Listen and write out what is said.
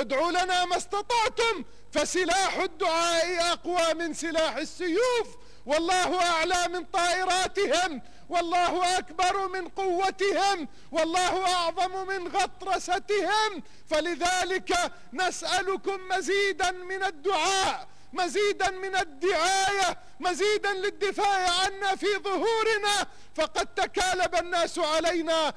ادعوا لنا ما استطعتم فسلاح الدعاء أقوى من سلاح السيوف. والله أعلى من طائراتهم والله أكبر من قوتهم والله أعظم من غطرستهم. فلذلك نسألكم مزيدا من الدعاء مزيدا من الدعاية مزيدا للدفاع عنا في ظهورنا. فقد تكالب الناس علينا